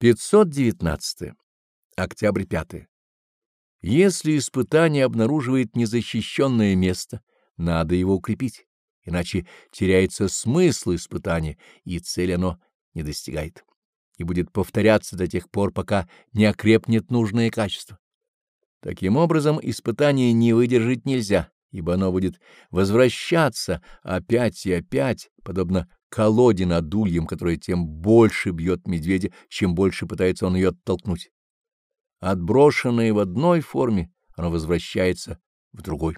519. Октябрь 5. Если испытание обнаруживает незащищенное место, надо его укрепить, иначе теряется смысл испытания, и цель оно не достигает, и будет повторяться до тех пор, пока не окрепнет нужное качество. Таким образом, испытание не выдержать нельзя, ибо оно будет возвращаться опять и опять, подобно колоде над ульем, которая тем больше бьет медведя, чем больше пытается он ее оттолкнуть. Отброшенное в одной форме, оно возвращается в другой.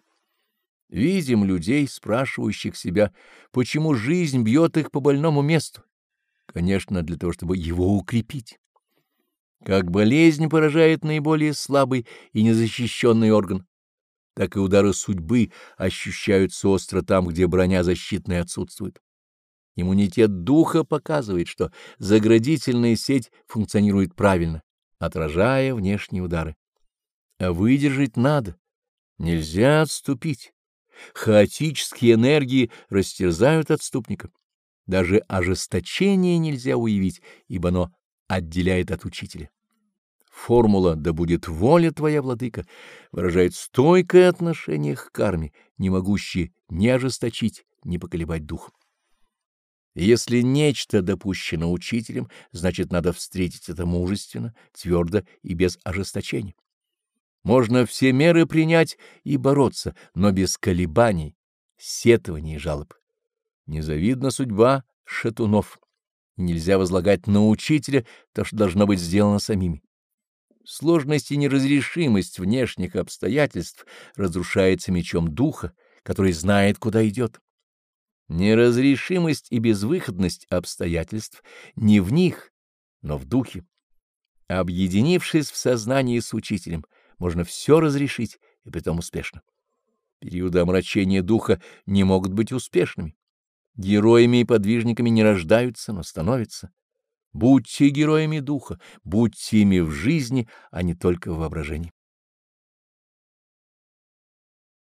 Видим людей, спрашивающих себя, почему жизнь бьет их по больному месту. Конечно, для того, чтобы его укрепить. Как болезнь поражает наиболее слабый и незащищенный орган, так и удары судьбы ощущаются остро там, где броня защитная отсутствует. Иммунитет духа показывает, что заградительная сеть функционирует правильно, отражая внешние удары. А выдержать надо, нельзя отступить. Хаотические энергии растерзают отступника. Даже ожесточение нельзя уявить, ибо оно отделяет от учителя. Формула «да будет воля твоя, владыка» выражает стойкое отношение к карме, не могущее ни ожесточить, ни поколебать дух. Если нечто допущено учителем, значит, надо встретить это мужественно, твердо и без ожесточения. Можно все меры принять и бороться, но без колебаний, сетований и жалоб. Незавидна судьба шатунов. Нельзя возлагать на учителя то, что должно быть сделано самими. Сложность и неразрешимость внешних обстоятельств разрушается мечом духа, который знает, куда идет. Неразрешимость и безвыходность обстоятельств не в них, но в духе. Объединившись в сознании с учителем, можно все разрешить, и притом успешно. Периоды омрачения духа не могут быть успешными. Героями и подвижниками не рождаются, но становятся. Будьте героями духа, будьте ими в жизни, а не только в воображении.